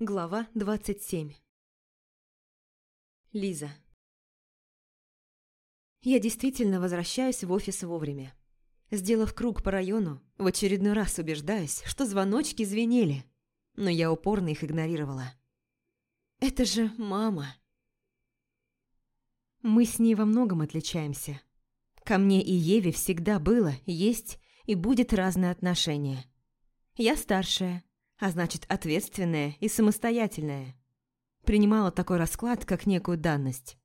Глава 27 Лиза Я действительно возвращаюсь в офис вовремя. Сделав круг по району, в очередной раз убеждаюсь, что звоночки звенели, но я упорно их игнорировала. Это же мама. Мы с ней во многом отличаемся. Ко мне и Еве всегда было, есть и будет разное отношение. Я старшая, а значит ответственная и самостоятельная. Принимала такой расклад, как некую данность.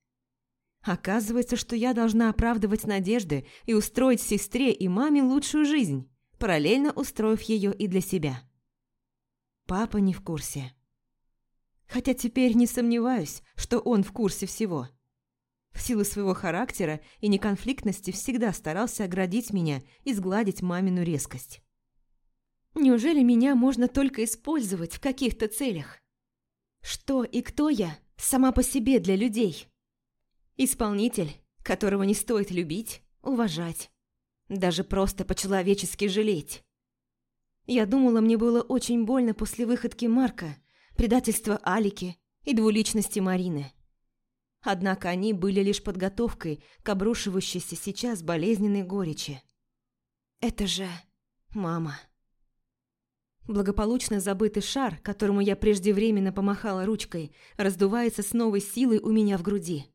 Оказывается, что я должна оправдывать надежды и устроить сестре и маме лучшую жизнь, параллельно устроив ее и для себя. Папа не в курсе. Хотя теперь не сомневаюсь, что он в курсе всего – в силу своего характера и неконфликтности всегда старался оградить меня и сгладить мамину резкость. Неужели меня можно только использовать в каких-то целях? Что и кто я сама по себе для людей? Исполнитель, которого не стоит любить, уважать, даже просто по-человечески жалеть. Я думала, мне было очень больно после выходки Марка, предательства Алики и двуличности Марины. Однако они были лишь подготовкой к обрушивающейся сейчас болезненной горечи. Это же мама. Благополучно забытый шар, которому я преждевременно помахала ручкой, раздувается с новой силой у меня в груди.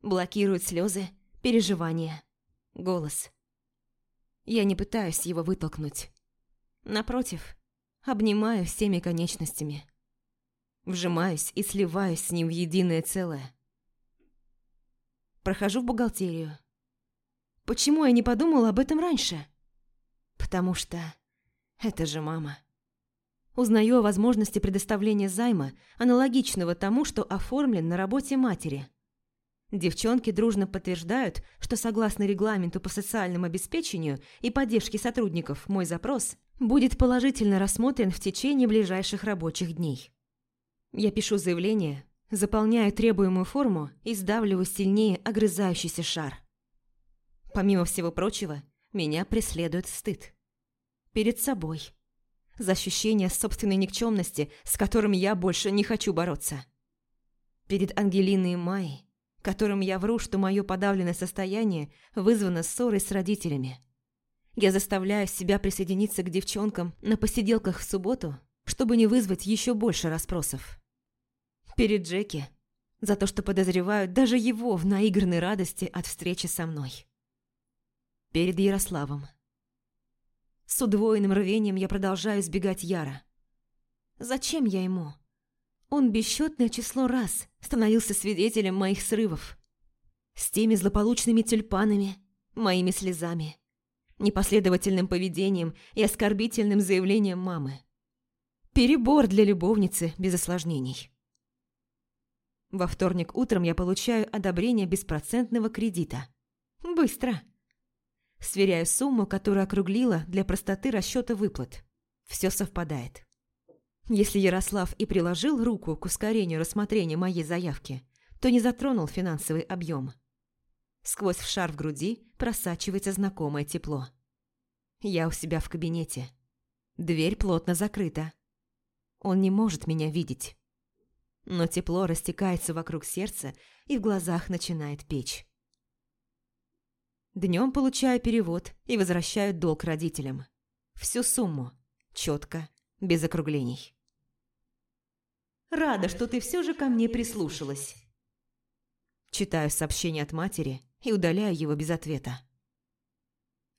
Блокирует слезы, переживания, голос. Я не пытаюсь его вытолкнуть. Напротив, обнимаю всеми конечностями. Вжимаюсь и сливаюсь с ним в единое целое. Прохожу в бухгалтерию. Почему я не подумала об этом раньше? Потому что это же мама. Узнаю о возможности предоставления займа, аналогичного тому, что оформлен на работе матери. Девчонки дружно подтверждают, что согласно регламенту по социальному обеспечению и поддержке сотрудников мой запрос будет положительно рассмотрен в течение ближайших рабочих дней. Я пишу заявление, Заполняю требуемую форму и сдавливаю сильнее огрызающийся шар. Помимо всего прочего, меня преследует стыд. Перед собой. За ощущение собственной никчемности, с которым я больше не хочу бороться. Перед Ангелиной и Майей, которым я вру, что мое подавленное состояние вызвано ссорой с родителями. Я заставляю себя присоединиться к девчонкам на посиделках в субботу, чтобы не вызвать еще больше расспросов. Перед Джеки. За то, что подозревают даже его в наигранной радости от встречи со мной. Перед Ярославом. С удвоенным рвением я продолжаю избегать Яра. Зачем я ему? Он бесчетное число раз становился свидетелем моих срывов. С теми злополучными тюльпанами, моими слезами, непоследовательным поведением и оскорбительным заявлением мамы. Перебор для любовницы без осложнений. Во вторник утром я получаю одобрение беспроцентного кредита. Быстро. Сверяю сумму, которую округлила для простоты расчета выплат. Все совпадает. Если Ярослав и приложил руку к ускорению рассмотрения моей заявки, то не затронул финансовый объем. Сквозь в шар в груди просачивается знакомое тепло. Я у себя в кабинете. Дверь плотно закрыта. Он не может меня видеть но тепло растекается вокруг сердца и в глазах начинает печь. Днем получаю перевод и возвращаю долг родителям. Всю сумму. Четко, без округлений. «Рада, что ты все же ко мне прислушалась». Читаю сообщение от матери и удаляю его без ответа.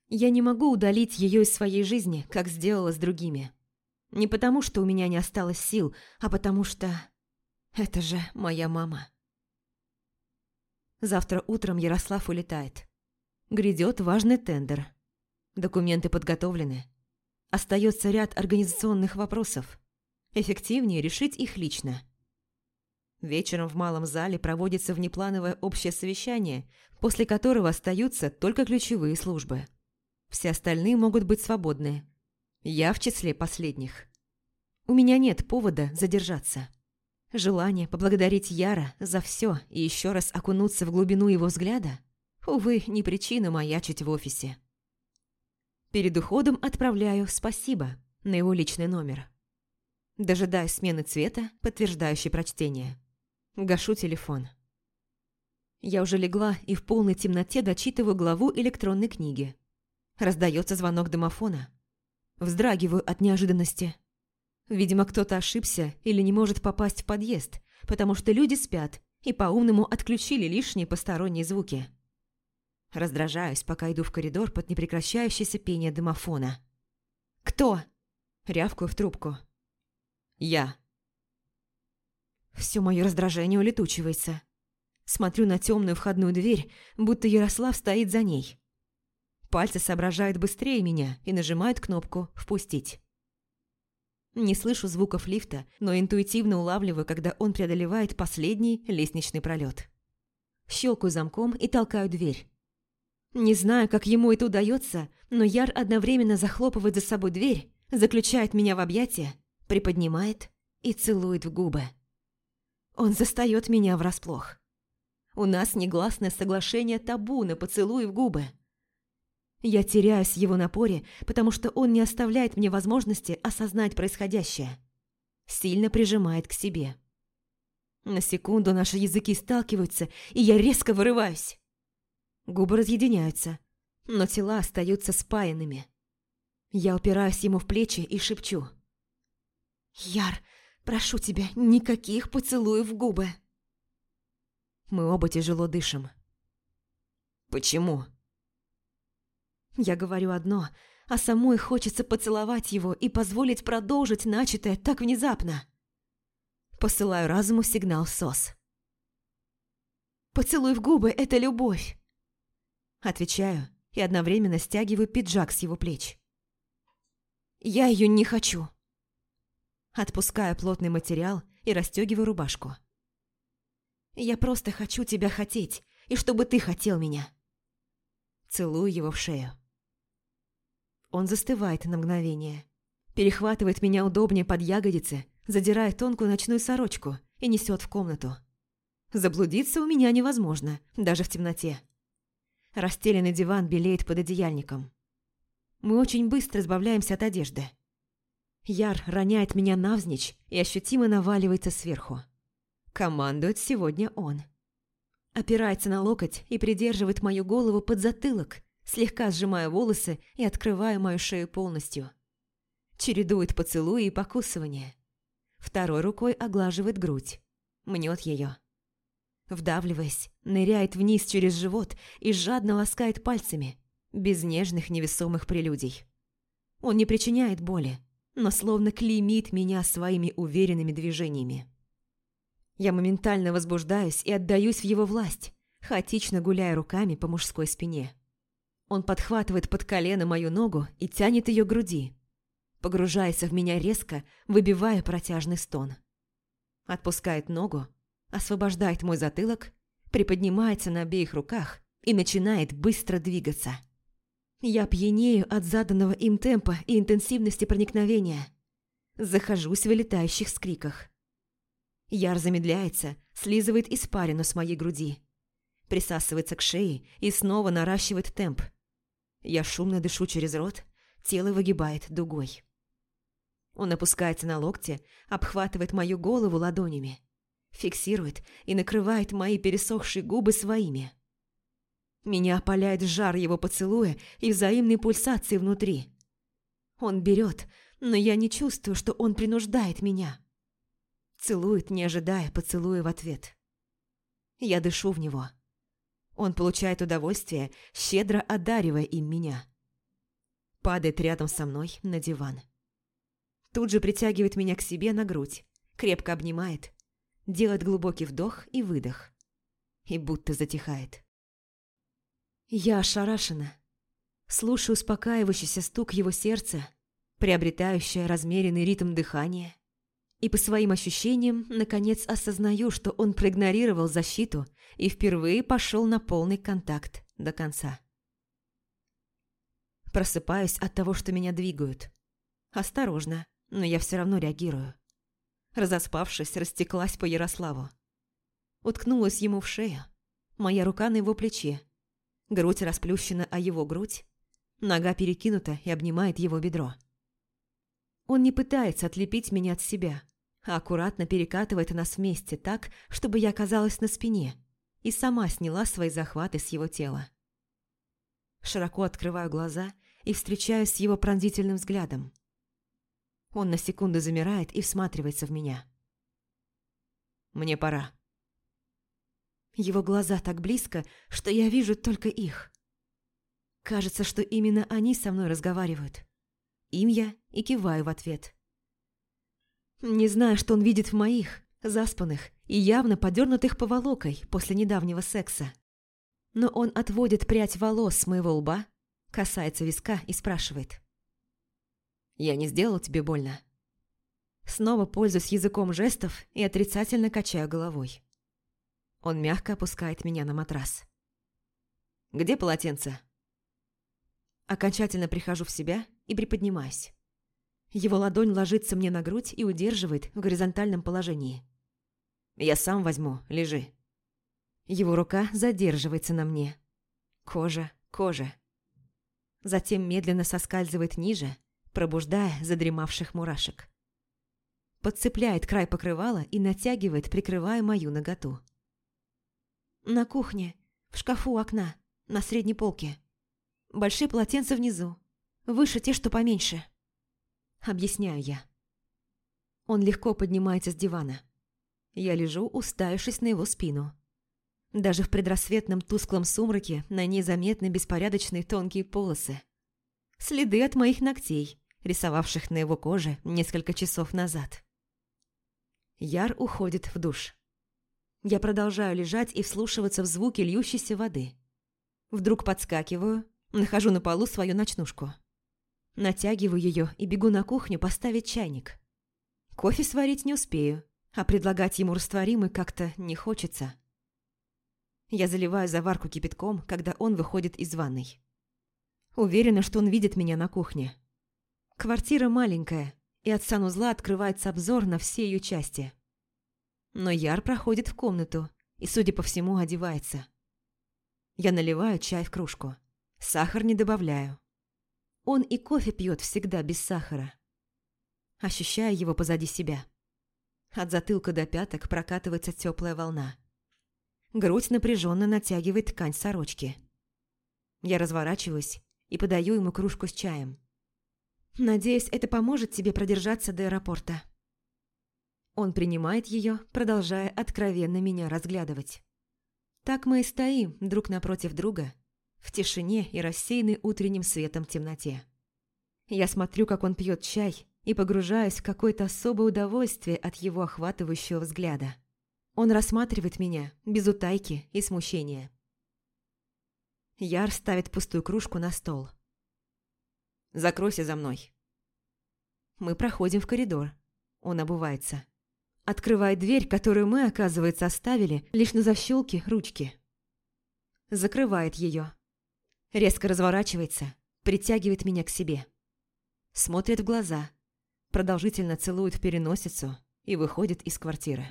Я не могу удалить ее из своей жизни, как сделала с другими. Не потому, что у меня не осталось сил, а потому что это же моя мама. Завтра утром Ярослав улетает. Грядет важный тендер. Документы подготовлены. Остается ряд организационных вопросов. Эффективнее решить их лично. Вечером в малом зале проводится внеплановое общее совещание, после которого остаются только ключевые службы. Все остальные могут быть свободны. Я в числе последних. У меня нет повода задержаться. Желание поблагодарить Яра за все и еще раз окунуться в глубину его взгляда, увы, не причина маячить в офисе. Перед уходом отправляю «спасибо» на его личный номер. Дожидаясь смены цвета, подтверждающей прочтение. Гашу телефон. Я уже легла и в полной темноте дочитываю главу электронной книги. Раздается звонок домофона. Вздрагиваю от неожиданности. Видимо, кто-то ошибся или не может попасть в подъезд, потому что люди спят и по-умному отключили лишние посторонние звуки. Раздражаюсь, пока иду в коридор под непрекращающееся пение домофона. «Кто?» – рявкаю в трубку. «Я». Все мое раздражение улетучивается. Смотрю на темную входную дверь, будто Ярослав стоит за ней. Пальцы соображают быстрее меня и нажимают кнопку «Впустить». Не слышу звуков лифта, но интуитивно улавливаю, когда он преодолевает последний лестничный пролет. Щелкаю замком и толкаю дверь. Не знаю, как ему это удается, но Яр одновременно захлопывает за собой дверь, заключает меня в объятия, приподнимает и целует в губы. Он застает меня врасплох. У нас негласное соглашение табу на поцелуй в губы. Я теряюсь в его напоре, потому что он не оставляет мне возможности осознать происходящее. Сильно прижимает к себе. На секунду наши языки сталкиваются, и я резко вырываюсь. Губы разъединяются, но тела остаются спаянными. Я упираюсь ему в плечи и шепчу. «Яр, прошу тебя, никаких поцелуев в губы!» Мы оба тяжело дышим. «Почему?» Я говорю одно, а самой хочется поцеловать его и позволить продолжить начатое так внезапно. Посылаю разуму сигнал СОС. «Поцелуй в губы – это любовь!» Отвечаю и одновременно стягиваю пиджак с его плеч. «Я ее не хочу!» Отпускаю плотный материал и расстегиваю рубашку. Я просто хочу тебя хотеть, и чтобы ты хотел меня. Целую его в шею. Он застывает на мгновение. Перехватывает меня удобнее под ягодицы, задирает тонкую ночную сорочку и несет в комнату. Заблудиться у меня невозможно, даже в темноте. Расстеленный диван белеет под одеяльником. Мы очень быстро избавляемся от одежды. Яр роняет меня навзничь и ощутимо наваливается сверху. Командует сегодня он. Опирается на локоть и придерживает мою голову под затылок, слегка сжимая волосы и открывая мою шею полностью. Чередует поцелуи и покусывания. Второй рукой оглаживает грудь, мнет ее. Вдавливаясь, ныряет вниз через живот и жадно ласкает пальцами, без нежных невесомых прелюдий. Он не причиняет боли, но словно клеймит меня своими уверенными движениями. Я моментально возбуждаюсь и отдаюсь в его власть, хаотично гуляя руками по мужской спине. Он подхватывает под колено мою ногу и тянет ее к груди, погружаясь в меня резко, выбивая протяжный стон. Отпускает ногу, освобождает мой затылок, приподнимается на обеих руках и начинает быстро двигаться. Я пьянею от заданного им темпа и интенсивности проникновения. Захожусь в вылетающих скриках. Яр замедляется, слизывает испарину с моей груди. Присасывается к шее и снова наращивает темп. Я шумно дышу через рот, тело выгибает дугой. Он опускается на локте, обхватывает мою голову ладонями, фиксирует и накрывает мои пересохшие губы своими. Меня опаляет жар его поцелуя и взаимной пульсации внутри. Он берет, но я не чувствую, что он принуждает меня. Целует, не ожидая поцелуя в ответ. Я дышу в него. Он получает удовольствие, щедро одаривая им меня. Падает рядом со мной на диван. Тут же притягивает меня к себе на грудь, крепко обнимает, делает глубокий вдох и выдох. И будто затихает. Я ошарашена. Слушаю успокаивающийся стук его сердца, приобретающее размеренный ритм дыхания, и по своим ощущениям, наконец осознаю, что он проигнорировал защиту и впервые пошел на полный контакт до конца. Просыпаюсь от того, что меня двигают. Осторожно, но я все равно реагирую. Разоспавшись, растеклась по Ярославу. Уткнулась ему в шею. Моя рука на его плече. Грудь расплющена, а его грудь. Нога перекинута и обнимает его бедро. Он не пытается отлепить меня от себя, а аккуратно перекатывает нас вместе так, чтобы я оказалась на спине и сама сняла свои захваты с его тела. Широко открываю глаза и встречаюсь с его пронзительным взглядом. Он на секунду замирает и всматривается в меня. «Мне пора». Его глаза так близко, что я вижу только их. Кажется, что именно они со мной разговаривают. Им я и киваю в ответ. Не знаю, что он видит в моих, заспанных и явно подернутых поволокой после недавнего секса. Но он отводит прядь волос с моего лба, касается виска и спрашивает. «Я не сделал тебе больно?» Снова пользуюсь языком жестов и отрицательно качаю головой. Он мягко опускает меня на матрас. «Где полотенце?» Окончательно прихожу в себя и приподнимаюсь. Его ладонь ложится мне на грудь и удерживает в горизонтальном положении. «Я сам возьму, лежи». Его рука задерживается на мне. Кожа, кожа. Затем медленно соскальзывает ниже, пробуждая задремавших мурашек. Подцепляет край покрывала и натягивает, прикрывая мою наготу. «На кухне, в шкафу у окна, на средней полке. Большие полотенца внизу, выше те, что поменьше». Объясняю я. Он легко поднимается с дивана. Я лежу, уставившись на его спину. Даже в предрассветном тусклом сумраке на ней заметны беспорядочные тонкие полосы. Следы от моих ногтей, рисовавших на его коже несколько часов назад. Яр уходит в душ. Я продолжаю лежать и вслушиваться в звуки льющейся воды. Вдруг подскакиваю, нахожу на полу свою ночнушку. Натягиваю ее и бегу на кухню поставить чайник. Кофе сварить не успею, а предлагать ему растворимый как-то не хочется. Я заливаю заварку кипятком, когда он выходит из ванной. Уверена, что он видит меня на кухне. Квартира маленькая, и от санузла открывается обзор на все ее части. Но Яр проходит в комнату и, судя по всему, одевается. Я наливаю чай в кружку. Сахар не добавляю. Он и кофе пьет всегда без сахара. Ощущаю его позади себя. От затылка до пяток прокатывается теплая волна. Грудь напряженно натягивает ткань сорочки. Я разворачиваюсь и подаю ему кружку с чаем. Надеюсь, это поможет тебе продержаться до аэропорта. Он принимает ее, продолжая откровенно меня разглядывать. Так мы и стоим друг напротив друга, в тишине и рассеянной утренним светом темноте. Я смотрю, как он пьет чай, и погружаюсь в какое-то особое удовольствие от его охватывающего взгляда. Он рассматривает меня без утайки и смущения. Яр ставит пустую кружку на стол. «Закройся за мной». Мы проходим в коридор. Он обувается. Открывает дверь, которую мы, оказывается, оставили лишь на защелке ручки. Закрывает ее. Резко разворачивается, притягивает меня к себе. Смотрит в глаза, продолжительно целует в переносицу и выходит из квартиры.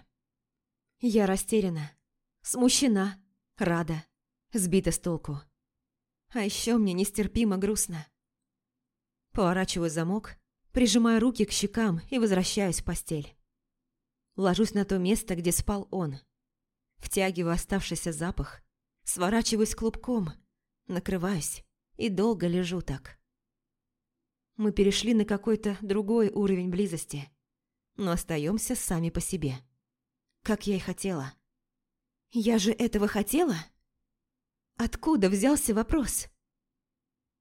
Я растеряна, смущена, рада, сбита с толку. А еще мне нестерпимо грустно. Поворачиваю замок, прижимаю руки к щекам и возвращаюсь в постель. Ложусь на то место, где спал он. Втягиваю оставшийся запах, сворачиваюсь клубком, накрываюсь и долго лежу так. Мы перешли на какой-то другой уровень близости, но остаемся сами по себе как я и хотела. Я же этого хотела? Откуда взялся вопрос?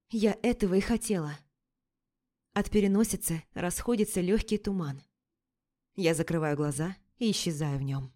Я этого и хотела. От переносицы расходится легкий туман. Я закрываю глаза и исчезаю в нем.